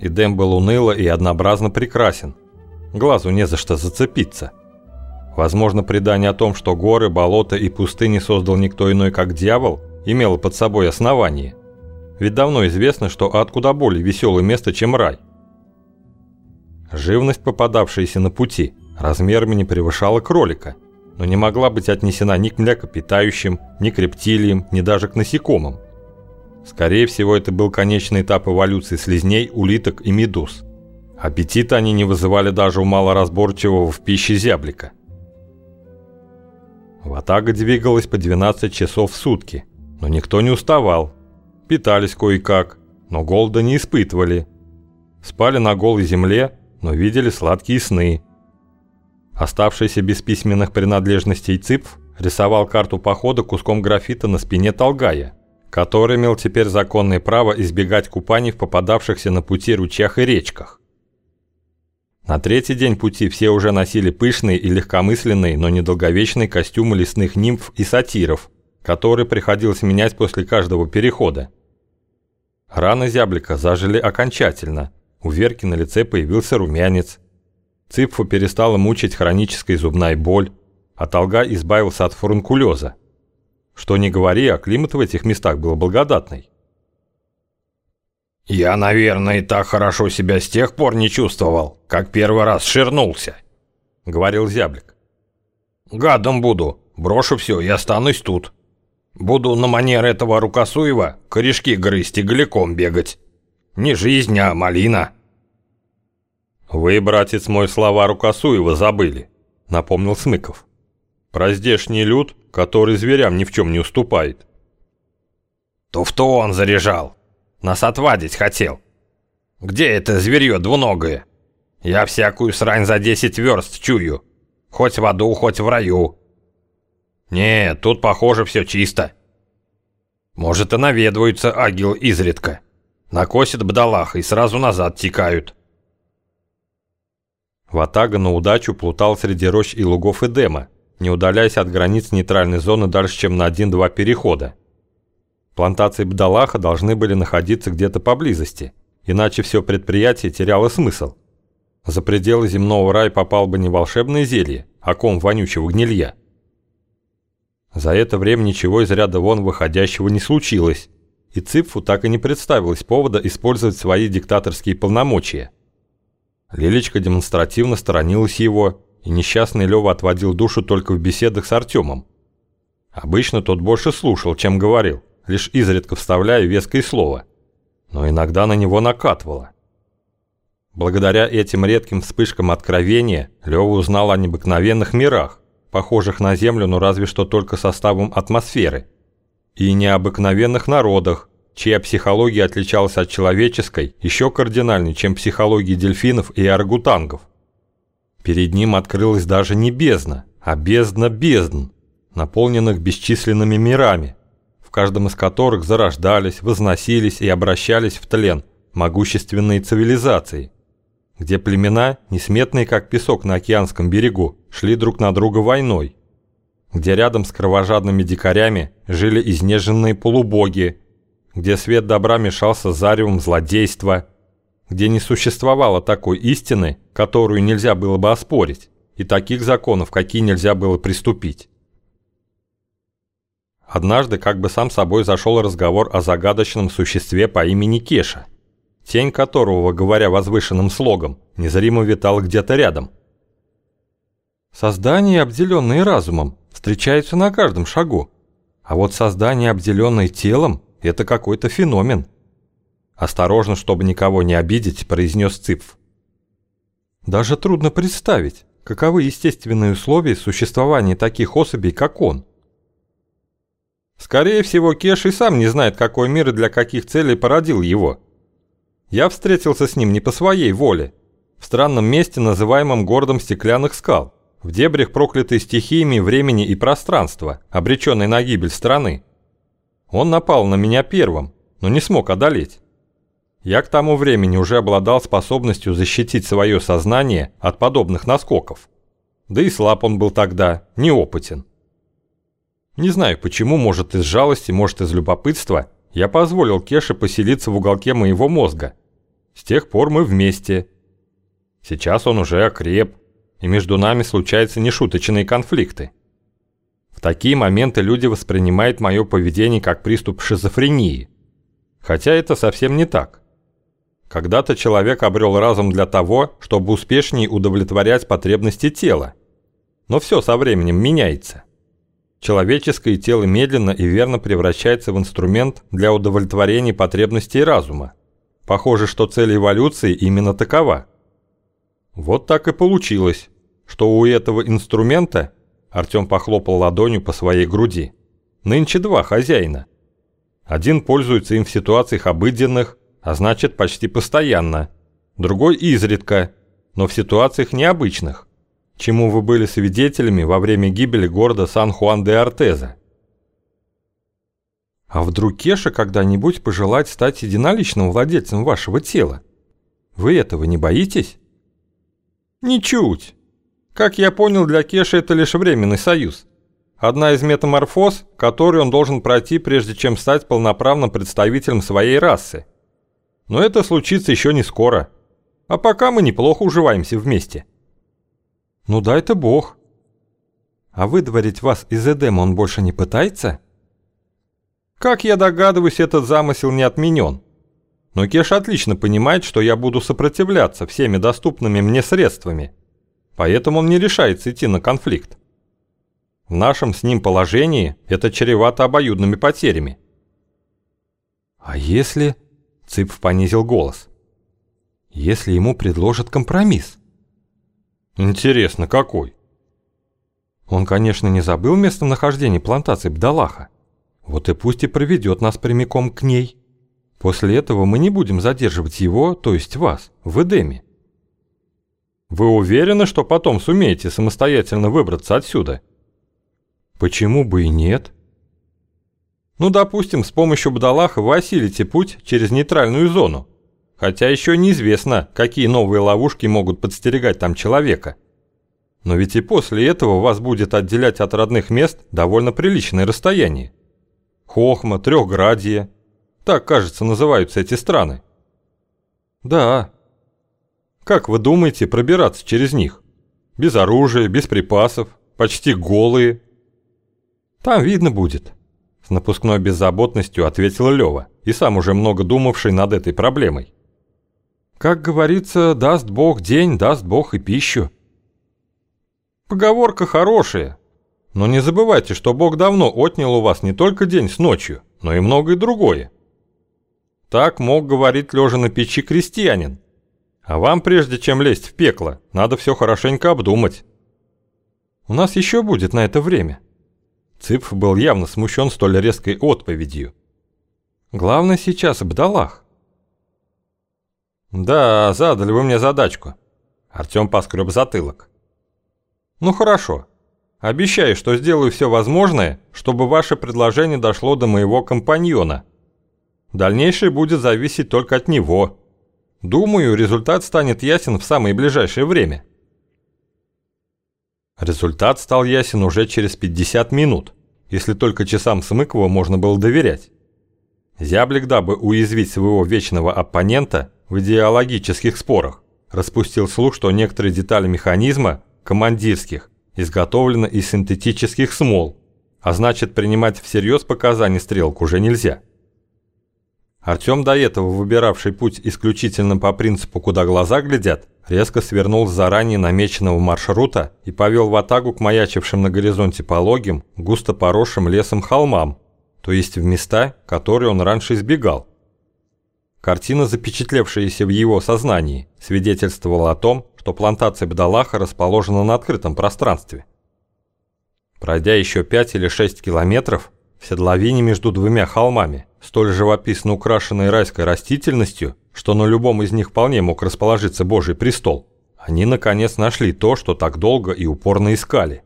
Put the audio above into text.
Эдем был уныло и однообразно прекрасен. Глазу не за что зацепиться. Возможно, предание о том, что горы, болота и пустыни создал никто иной, как дьявол, имело под собой основание. Ведь давно известно, что ад куда более веселое место, чем рай. Живность, попадавшаяся на пути, размерами не превышала кролика, но не могла быть отнесена ни к млекопитающим, ни к рептилиям, ни даже к насекомым. Скорее всего, это был конечный этап эволюции слизней, улиток и медуз. Аппетита они не вызывали даже у малоразборчивого в пище зяблика. Ватага двигалась по 12 часов в сутки, но никто не уставал. Питались кое-как, но голода не испытывали. Спали на голой земле, но видели сладкие сны. Оставшийся без письменных принадлежностей Цыпф рисовал карту похода куском графита на спине Толгая, который имел теперь законное право избегать купаний в попадавшихся на пути ручьях и речках. На третий день пути все уже носили пышные и легкомысленные, но недолговечные костюмы лесных нимф и сатиров, которые приходилось менять после каждого перехода. Раны зяблика зажили окончательно, у Верки на лице появился румянец. Цыпфу перестала мучить хроническая зубная боль, а Толга избавился от фурункулеза. Что не говори, а климат в этих местах был благодатный. «Я, наверное, и так хорошо себя с тех пор не чувствовал, как первый раз ширнулся», — говорил зяблик. «Гадом буду, брошу все и останусь тут. Буду на манер этого Рукосуева корешки грызть и голиком бегать. Не жизнь, а малина». «Вы, братец мой, слова Рукосуева забыли», — напомнил Смыков. «Про здешний люд, который зверям ни в чем не уступает». «То-в-то он заряжал», нас отвадить хотел. Где это зверье двуногое? Я всякую срань за 10 верст чую. Хоть в аду, хоть в раю. Нет, тут, похоже, все чисто. Может, и наведываются агил изредка. Накосит бдалах и сразу назад текают. Ватага на удачу плутал среди рощ и лугов Эдема, не удаляясь от границ нейтральной зоны дальше, чем на один-два перехода. Плантации Бдалаха должны были находиться где-то поблизости, иначе все предприятие теряло смысл. За пределы земного рая попал бы не волшебное зелье, а ком вонючего гнилья. За это время ничего из ряда вон выходящего не случилось, и Ципфу так и не представилось повода использовать свои диктаторские полномочия. Лилечка демонстративно сторонилась его, и несчастный Лёва отводил душу только в беседах с Артемом. Обычно тот больше слушал, чем говорил лишь изредка вставляя веское слово, но иногда на него накатывало. Благодаря этим редким вспышкам откровения Лёва узнал о необыкновенных мирах, похожих на Землю, но разве что только составом атмосферы, и необыкновенных народах, чья психология отличалась от человеческой еще кардинальнее, чем психологии дельфинов и аргутангов. Перед ним открылась даже не бездна, а бездна бездн, наполненных бесчисленными мирами, в каждом из которых зарождались, возносились и обращались в тлен могущественные цивилизации, где племена, несметные как песок на океанском берегу, шли друг на друга войной, где рядом с кровожадными дикарями жили изнеженные полубоги, где свет добра мешался с заревом злодейства, где не существовало такой истины, которую нельзя было бы оспорить, и таких законов, какие нельзя было приступить. Однажды как бы сам собой зашел разговор о загадочном существе по имени Кеша, тень которого, говоря возвышенным слогом, незримо витал где-то рядом. Создания, обделенные разумом, встречаются на каждом шагу, а вот создание, обделенное телом, это какой-то феномен. Осторожно, чтобы никого не обидеть, произнес Цыпф. Даже трудно представить, каковы естественные условия существования таких особей, как он. Скорее всего, Кеш и сам не знает, какой мир и для каких целей породил его. Я встретился с ним не по своей воле. В странном месте, называемом городом стеклянных скал, в дебрях проклятой стихиями времени и пространства, обреченной на гибель страны. Он напал на меня первым, но не смог одолеть. Я к тому времени уже обладал способностью защитить свое сознание от подобных наскоков. Да и слаб он был тогда, неопытен. Не знаю почему, может из жалости, может из любопытства, я позволил Кеше поселиться в уголке моего мозга. С тех пор мы вместе. Сейчас он уже окреп, и между нами случаются нешуточные конфликты. В такие моменты люди воспринимают мое поведение как приступ шизофрении. Хотя это совсем не так. Когда-то человек обрел разум для того, чтобы успешнее удовлетворять потребности тела. Но все со временем меняется. Человеческое тело медленно и верно превращается в инструмент для удовлетворения потребностей разума. Похоже, что цель эволюции именно такова. Вот так и получилось, что у этого инструмента, Артем похлопал ладонью по своей груди, нынче два хозяина. Один пользуется им в ситуациях обыденных, а значит почти постоянно. Другой изредка, но в ситуациях необычных, чему вы были свидетелями во время гибели города Сан-Хуан-де-Артеза. А вдруг Кеша когда-нибудь пожелает стать единоличным владельцем вашего тела? Вы этого не боитесь? Ничуть. Как я понял, для Кеши это лишь временный союз. Одна из метаморфоз, которую он должен пройти, прежде чем стать полноправным представителем своей расы. Но это случится еще не скоро. А пока мы неплохо уживаемся вместе. Ну да, это бог. А выдворить вас из Эдема он больше не пытается? Как я догадываюсь, этот замысел не отменен. Но Кеш отлично понимает, что я буду сопротивляться всеми доступными мне средствами. Поэтому он не решается идти на конфликт. В нашем с ним положении это чревато обоюдными потерями. А если... Цыпв понизил голос. Если ему предложат компромисс? Интересно, какой? Он, конечно, не забыл местонахождение плантации Бдалаха. Вот и пусть и проведет нас прямиком к ней. После этого мы не будем задерживать его, то есть вас, в Эдеме. Вы уверены, что потом сумеете самостоятельно выбраться отсюда? Почему бы и нет? Ну, допустим, с помощью Бдалаха вы осилите путь через нейтральную зону. Хотя еще неизвестно, какие новые ловушки могут подстерегать там человека. Но ведь и после этого вас будет отделять от родных мест довольно приличное расстояние. Хохма, Трехградье. Так, кажется, называются эти страны. Да. Как вы думаете пробираться через них? Без оружия, без припасов, почти голые. Там видно будет. С напускной беззаботностью ответил Лёва, и сам уже много думавший над этой проблемой. Как говорится, даст Бог день, даст Бог и пищу. Поговорка хорошая, но не забывайте, что Бог давно отнял у вас не только день с ночью, но и многое другое. Так мог говорить лежа на печи крестьянин. А вам, прежде чем лезть в пекло, надо все хорошенько обдумать. У нас еще будет на это время. Цыпф был явно смущен столь резкой отповедью. Главное сейчас Бдалах. Да, задали вы мне задачку. Артем поскреб затылок. Ну хорошо. Обещаю, что сделаю все возможное, чтобы ваше предложение дошло до моего компаньона. Дальнейшее будет зависеть только от него. Думаю, результат станет ясен в самое ближайшее время. Результат стал ясен уже через 50 минут, если только часам Смыкова можно было доверять. Зяблик, дабы уязвить своего вечного оппонента в идеологических спорах, распустил слух, что некоторые детали механизма, командирских, изготовлена из синтетических смол, а значит принимать всерьез показания стрелок уже нельзя. Артем, до этого выбиравший путь исключительно по принципу «куда глаза глядят», резко свернул с заранее намеченного маршрута и повел в атагу к маячившим на горизонте пологим, густо поросшим лесом холмам, то есть в места, которые он раньше избегал. Картина, запечатлевшаяся в его сознании, свидетельствовала о том, что плантация Бдалаха расположена на открытом пространстве. Пройдя еще 5 или 6 километров, в седловине между двумя холмами, столь живописно украшенной райской растительностью, что на любом из них вполне мог расположиться Божий престол, они наконец нашли то, что так долго и упорно искали.